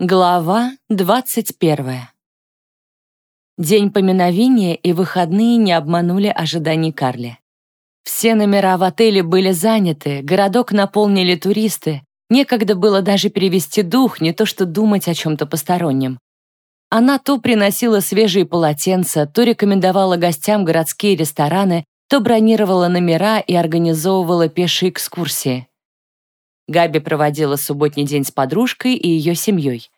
Глава 21. День поминовения и выходные не обманули ожиданий Карли. Все номера в отеле были заняты, городок наполнили туристы, некогда было даже перевести дух, не то что думать о чем-то постороннем. Она то приносила свежие полотенца, то рекомендовала гостям городские рестораны, то бронировала номера и организовывала пешие экскурсии. Габи проводила субботний день с подружкой и ее семьей.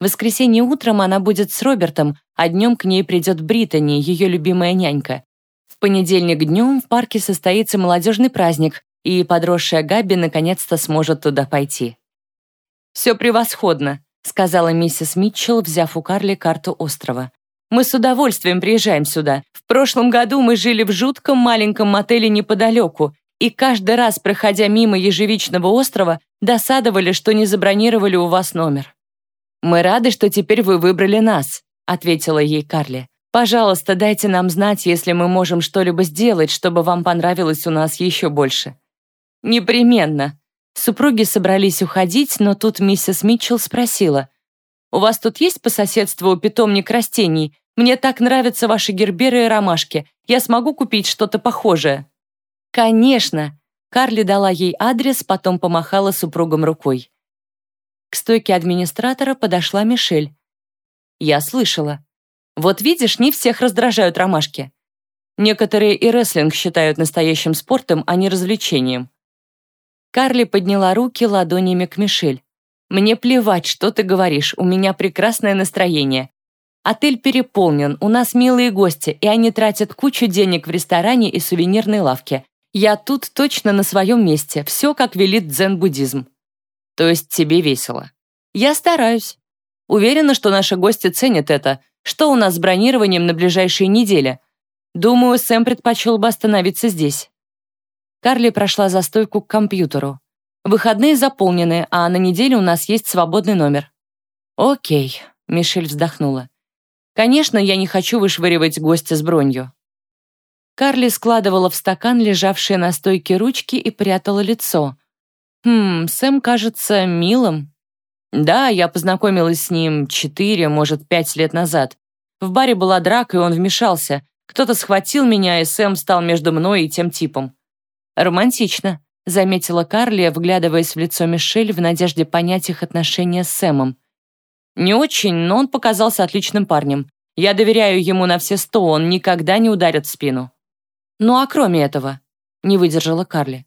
В воскресенье утром она будет с Робертом, а днем к ней придет Британи, ее любимая нянька. В понедельник днем в парке состоится молодежный праздник, и подросшая Габи наконец-то сможет туда пойти. «Все превосходно», — сказала миссис Митчелл, взяв у Карли карту острова. «Мы с удовольствием приезжаем сюда. В прошлом году мы жили в жутком маленьком мотеле неподалеку, и каждый раз, проходя мимо ежевичного острова, досадовали, что не забронировали у вас номер. «Мы рады, что теперь вы выбрали нас», — ответила ей Карли. «Пожалуйста, дайте нам знать, если мы можем что-либо сделать, чтобы вам понравилось у нас еще больше». «Непременно». Супруги собрались уходить, но тут миссис Митчелл спросила. «У вас тут есть по соседству питомник растений? Мне так нравятся ваши герберы и ромашки. Я смогу купить что-то похожее?» «Конечно!» Карли дала ей адрес, потом помахала супругам рукой. К стойке администратора подошла Мишель. «Я слышала. Вот видишь, не всех раздражают ромашки. Некоторые и рестлинг считают настоящим спортом, а не развлечением». Карли подняла руки ладонями к Мишель. «Мне плевать, что ты говоришь, у меня прекрасное настроение. Отель переполнен, у нас милые гости, и они тратят кучу денег в ресторане и сувенирной лавке. Я тут точно на своем месте, все как велит дзен-буддизм. То есть тебе весело. Я стараюсь. Уверена, что наши гости ценят это. Что у нас с бронированием на ближайшие недели? Думаю, Сэм предпочел бы остановиться здесь. Карли прошла за стойку к компьютеру. Выходные заполнены, а на неделе у нас есть свободный номер. Окей, Мишель вздохнула. Конечно, я не хочу вышвыривать гостя с бронью. Карли складывала в стакан лежавшие на стойке ручки и прятала лицо. «Хм, Сэм кажется милым». «Да, я познакомилась с ним четыре, может, пять лет назад. В баре была драка, и он вмешался. Кто-то схватил меня, и Сэм стал между мной и тем типом». «Романтично», — заметила Карли, вглядываясь в лицо Мишель в надежде понять их отношения с Сэмом. «Не очень, но он показался отличным парнем. Я доверяю ему на все сто, он никогда не ударит в спину». «Ну а кроме этого?» — не выдержала Карли.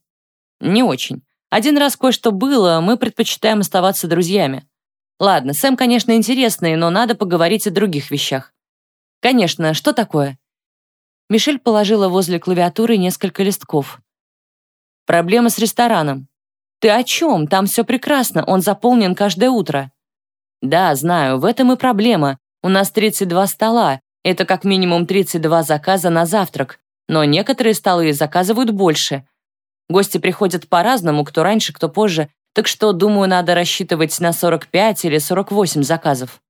«Не очень. Один раз кое-что было, мы предпочитаем оставаться друзьями. Ладно, Сэм, конечно, интересный, но надо поговорить о других вещах. Конечно, что такое?» Мишель положила возле клавиатуры несколько листков. «Проблема с рестораном. Ты о чем? Там все прекрасно, он заполнен каждое утро». «Да, знаю, в этом и проблема. У нас 32 стола. Это как минимум 32 заказа на завтрак но некоторые столы заказывают больше. Гости приходят по-разному, кто раньше, кто позже, так что, думаю, надо рассчитывать на 45 или 48 заказов.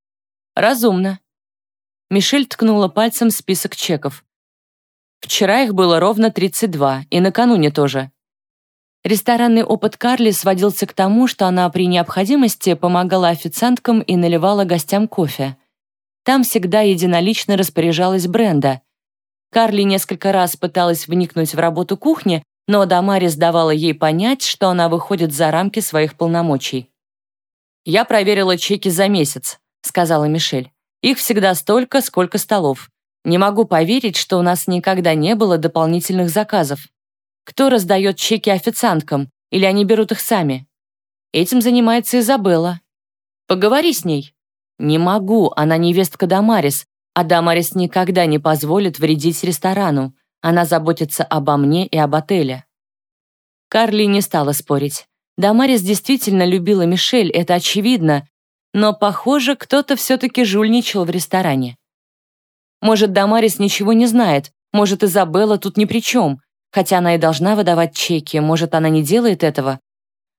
Разумно. Мишель ткнула пальцем список чеков. Вчера их было ровно 32, и накануне тоже. Ресторанный опыт Карли сводился к тому, что она при необходимости помогала официанткам и наливала гостям кофе. Там всегда единолично распоряжалась Бренда, Карли несколько раз пыталась вникнуть в работу кухни, но Дамарис давала ей понять, что она выходит за рамки своих полномочий. «Я проверила чеки за месяц», — сказала Мишель. «Их всегда столько, сколько столов. Не могу поверить, что у нас никогда не было дополнительных заказов. Кто раздает чеки официанткам, или они берут их сами? Этим занимается Изабелла. Поговори с ней». «Не могу, она невестка Дамарис, а Дамарис никогда не позволит вредить ресторану. Она заботится обо мне и об отеле. Карли не стала спорить. Дамарис действительно любила Мишель, это очевидно, но, похоже, кто-то все-таки жульничал в ресторане. Может, Дамарис ничего не знает, может, Изабелла тут ни при чем, хотя она и должна выдавать чеки, может, она не делает этого.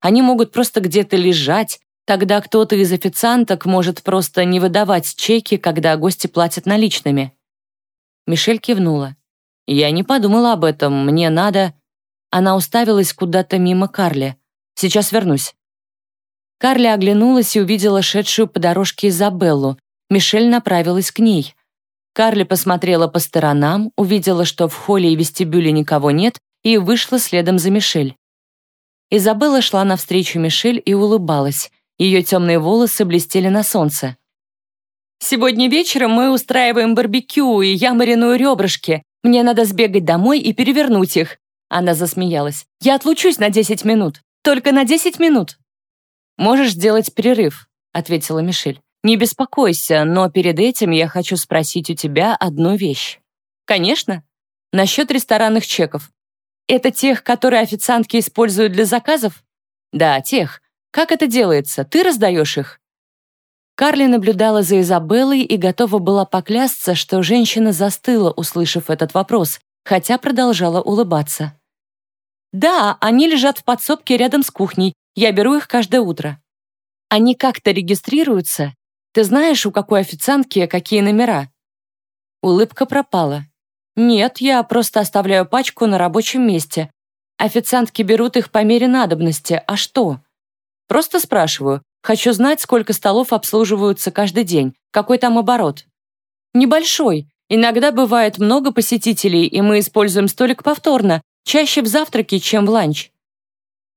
Они могут просто где-то лежать, Тогда кто-то из официанток может просто не выдавать чеки, когда гости платят наличными. Мишель кивнула. «Я не подумала об этом, мне надо...» Она уставилась куда-то мимо Карли. «Сейчас вернусь». Карли оглянулась и увидела шедшую по дорожке Изабеллу. Мишель направилась к ней. Карли посмотрела по сторонам, увидела, что в холле и вестибюле никого нет, и вышла следом за Мишель. Изабелла шла навстречу Мишель и улыбалась. Ее темные волосы блестели на солнце. «Сегодня вечером мы устраиваем барбекю, и я мариную ребрышки. Мне надо сбегать домой и перевернуть их». Она засмеялась. «Я отлучусь на 10 минут. Только на 10 минут». «Можешь сделать перерыв», — ответила Мишель. «Не беспокойся, но перед этим я хочу спросить у тебя одну вещь». «Конечно. Насчет ресторанных чеков. Это тех, которые официантки используют для заказов?» «Да, тех. Как это делается? Ты раздаешь их?» Карли наблюдала за Изабеллой и готова была поклясться, что женщина застыла, услышав этот вопрос, хотя продолжала улыбаться. «Да, они лежат в подсобке рядом с кухней, я беру их каждое утро. Они как-то регистрируются? Ты знаешь, у какой официантки какие номера?» Улыбка пропала. «Нет, я просто оставляю пачку на рабочем месте. Официантки берут их по мере надобности. А что?» «Просто спрашиваю. Хочу знать, сколько столов обслуживаются каждый день. Какой там оборот?» «Небольшой. Иногда бывает много посетителей, и мы используем столик повторно, чаще в завтраке, чем в ланч.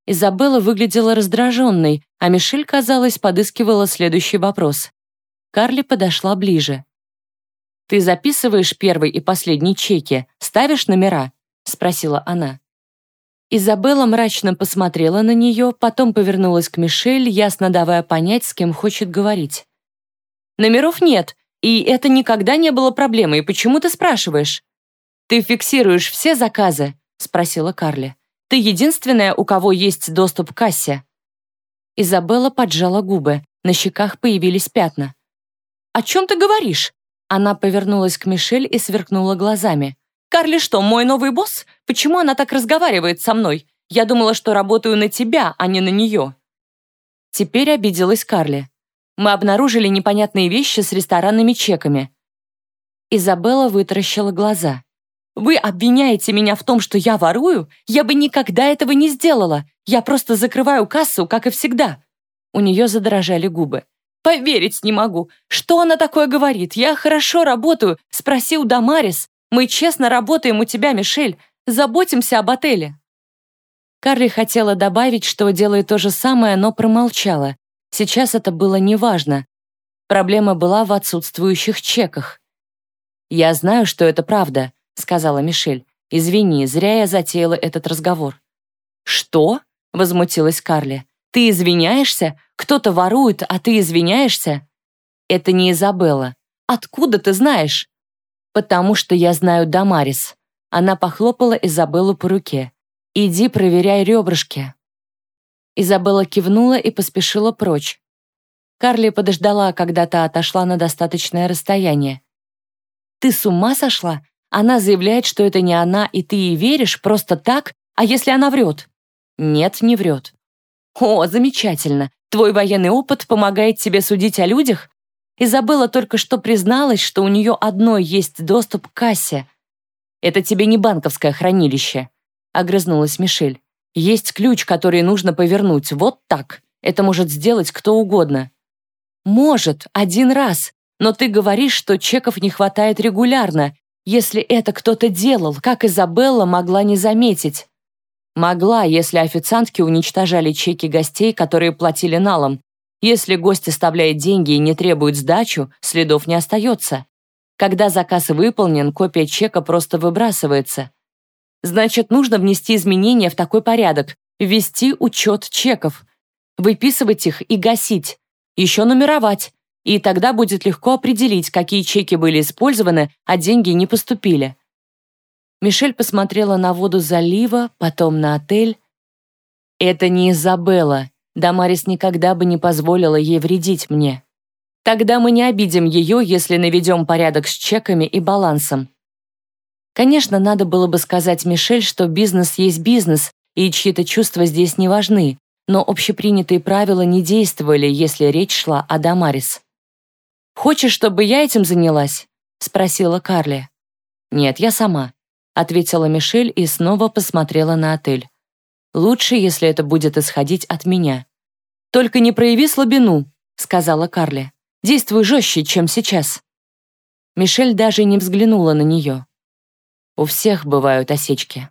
Изабелла выглядела раздраженной, а Мишель, казалось, подыскивала следующий вопрос. Карли подошла ближе. «Ты записываешь первый и последний чеки, ставишь номера?» — спросила она. Изабелла мрачно посмотрела на нее, потом повернулась к Мишель, ясно давая понять, с кем хочет говорить. «Номеров нет, и это никогда не было проблемой. Почему ты спрашиваешь?» «Ты фиксируешь все заказы?» — спросила Карли. Ты единственная, у кого есть доступ к кассе». Изабелла поджала губы, на щеках появились пятна. «О чем ты говоришь?» Она повернулась к Мишель и сверкнула глазами. «Карли что, мой новый босс? Почему она так разговаривает со мной? Я думала, что работаю на тебя, а не на нее». Теперь обиделась Карли. Мы обнаружили непонятные вещи с ресторанными чеками. Изабелла вытаращила глаза. Вы обвиняете меня в том, что я ворую? Я бы никогда этого не сделала. Я просто закрываю кассу, как и всегда». У нее задрожали губы. «Поверить не могу. Что она такое говорит? Я хорошо работаю. Спроси у Дамарис. Мы честно работаем у тебя, Мишель. Заботимся об отеле». Карли хотела добавить, что делает то же самое, но промолчала. Сейчас это было неважно. Проблема была в отсутствующих чеках. «Я знаю, что это правда», сказала Мишель. «Извини, зря я затеяла этот разговор». «Что?» — возмутилась Карли. «Ты извиняешься? Кто-то ворует, а ты извиняешься?» «Это не Изабелла. Откуда ты знаешь?» «Потому что я знаю Дамарис». Она похлопала Изабеллу по руке. «Иди проверяй ребрышки». Изабелла кивнула и поспешила прочь. Карли подождала, когда та отошла на достаточное расстояние. «Ты с ума сошла? Она заявляет, что это не она, и ты ей веришь просто так, а если она врет? Нет, не врет. О, замечательно. Твой военный опыт помогает тебе судить о людях? Изабелла только что призналась, что у нее одной есть доступ к кассе. Это тебе не банковское хранилище, огрызнулась Мишель. Есть ключ, который нужно повернуть. Вот так. Это может сделать кто угодно. Может, один раз. Но ты говоришь, что чеков не хватает регулярно, если это кто-то делал, как Изабелла могла не заметить? Могла, если официантки уничтожали чеки гостей, которые платили налом. Если гость оставляет деньги и не требует сдачу, следов не остается. Когда заказ выполнен, копия чека просто выбрасывается. Значит, нужно внести изменения в такой порядок, ввести учет чеков, выписывать их и гасить, еще нумеровать, и тогда будет легко определить, какие чеки были использованы, а деньги не поступили. Мишель посмотрела на воду залива, потом на отель. «Это не Изабелла. Дамарис никогда бы не позволила ей вредить мне. Тогда мы не обидим ее, если наведем порядок с чеками и балансом». Конечно, надо было бы сказать Мишель, что бизнес есть бизнес, и чьи-то чувства здесь не важны, но общепринятые правила не действовали, если речь шла о Дамарис. «Хочешь, чтобы я этим занялась?» — спросила Карли. «Нет, я сама», — ответила Мишель и снова посмотрела на отель. «Лучше, если это будет исходить от меня». «Только не прояви слабину», — сказала Карли. «Действуй жестче, чем сейчас». Мишель даже не взглянула на нее. «У всех бывают осечки»,